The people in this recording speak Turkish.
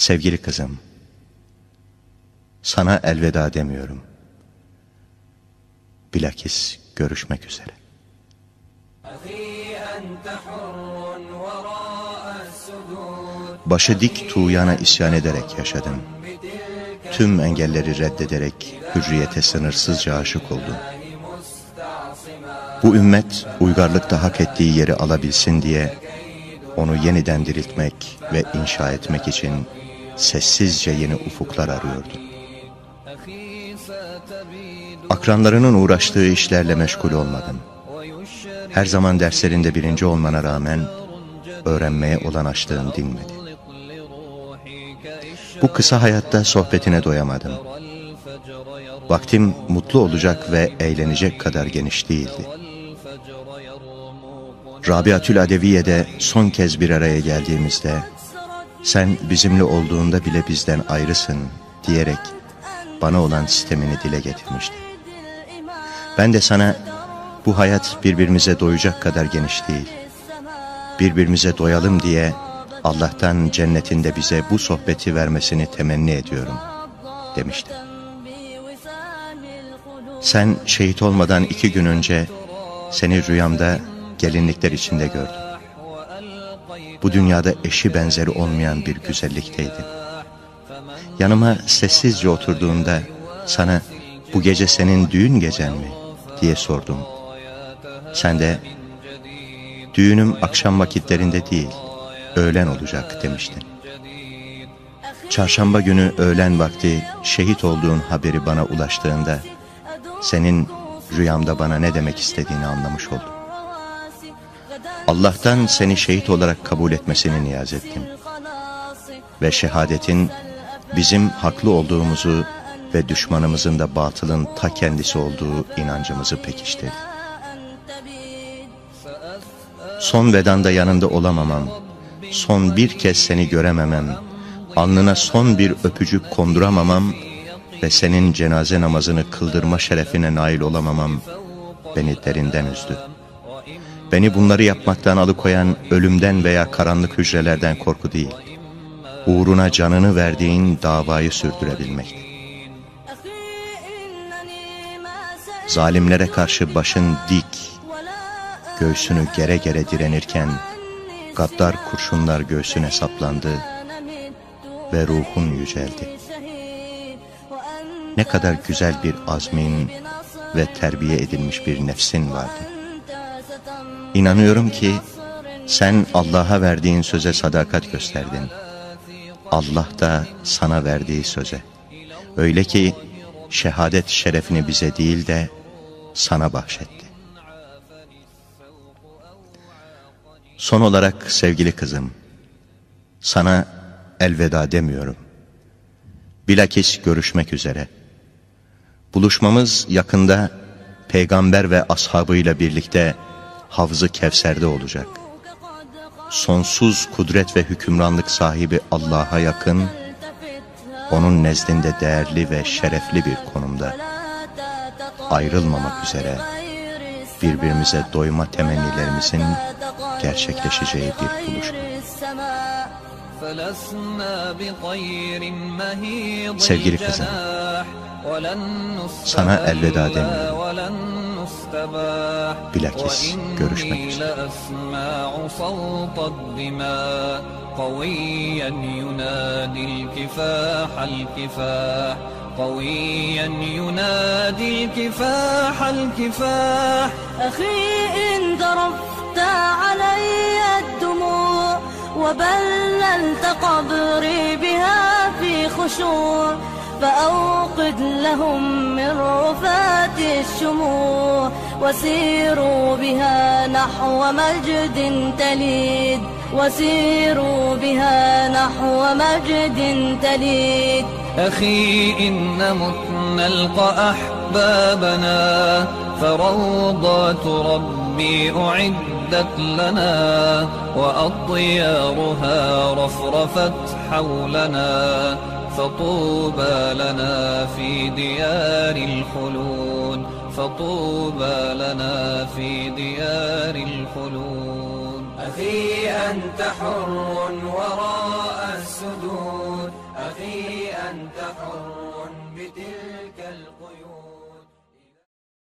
Sevgili kızım, sana elveda demiyorum. Bilakis görüşmek üzere. Başı dik tuğyana isyan ederek yaşadın. Tüm engelleri reddederek hürriyete sınırsızca aşık oldun. Bu ümmet uygarlıkta hak ettiği yeri alabilsin diye onu yeniden diriltmek ve inşa etmek için sessizce yeni ufuklar arıyordu. Akranlarının uğraştığı işlerle meşgul olmadın. Her zaman derslerinde birinci olmana rağmen öğrenmeye olan açlığın dinmedi. Bu kısa hayatta sohbetine doyamadım. Vaktim mutlu olacak ve eğlenecek kadar geniş değildi. Rabiatül Adeviye'de son kez bir araya geldiğimizde sen bizimle olduğunda bile bizden ayrısın diyerek bana olan sistemini dile getirmişti. Ben de sana bu hayat birbirimize doyacak kadar geniş değil. Birbirimize doyalım diye Allah'tan cennetinde bize bu sohbeti vermesini temenni ediyorum demiştim. Sen şehit olmadan iki gün önce seni rüyamda gelinlikler içinde gördüm. Bu dünyada eşi benzeri olmayan bir güzellikteydin. Yanıma sessizce oturduğunda sana bu gece senin düğün gecen mi diye sordum. Sen de düğünüm akşam vakitlerinde değil, öğlen olacak demiştin. Çarşamba günü öğlen vakti şehit olduğun haberi bana ulaştığında senin rüyamda bana ne demek istediğini anlamış oldum. Allah'tan seni şehit olarak kabul etmesini niyaz ettim. Ve şehadetin bizim haklı olduğumuzu ve düşmanımızın da batılın ta kendisi olduğu inancımızı pekiştirdi. Son vedanda yanında olamamam, son bir kez seni görememem, alnına son bir öpücük konduramamam ve senin cenaze namazını kıldırma şerefine nail olamamam beni derinden üzdü. Beni bunları yapmaktan alıkoyan ölümden veya karanlık hücrelerden korku değil, uğruna canını verdiğin davayı sürdürebilmekti. Zalimlere karşı başın dik, göğsünü gere gere direnirken, gaddar kurşunlar göğsüne saplandı ve ruhun yüceldi. Ne kadar güzel bir azmin ve terbiye edilmiş bir nefsin vardı. İnanıyorum ki sen Allah'a verdiğin söze sadakat gösterdin. Allah da sana verdiği söze. Öyle ki şehadet şerefini bize değil de sana bahşetti. Son olarak sevgili kızım, sana elveda demiyorum. Bilakis görüşmek üzere. Buluşmamız yakında peygamber ve ashabıyla birlikte Havzı Kevser'de olacak. Sonsuz kudret ve hükümranlık sahibi Allah'a yakın, onun nezdinde değerli ve şerefli bir konumda ayrılmamak üzere birbirimize doyma temennilerimizin gerçekleşeceği bir buluşma. Sevgili kızım, sana elveda demiyorum. Bilakis görüşmek üzere. قويا ينادي الكفاح الكفاح. قويا ينادي الكفاح الكفاح. أخي إن ذرفت علي الدموع وبللت قبري بها في خشوع فأوقد لهم من رفات الشموع وسيروا بها نحو مجد تليد. وسيروا بها نحو مجد تليد. أخي إن مت نلقى أحبابنا فروضات ربي أعدت لنا وأطيارها رفرفت حولنا. فطوبى لنا في ديار الخلود فطوبى لنا في ديار الخلود أخي أنت حر وراء السدود. أخي أنت حر